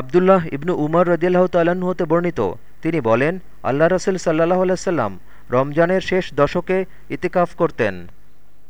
আবদুল্লাহ ইবনু উমর রদিয়াল্লাহ তাল্লাহ্ন হতে বর্ণিত। তিনি বলেন, আল্লাহ রসুল সাল্লাহ আলাইসাল্লাম রমজানের শেষ দশকে ইতিকাফ করতেন।